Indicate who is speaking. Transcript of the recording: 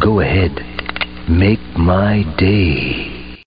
Speaker 1: Go ahead. Make my day.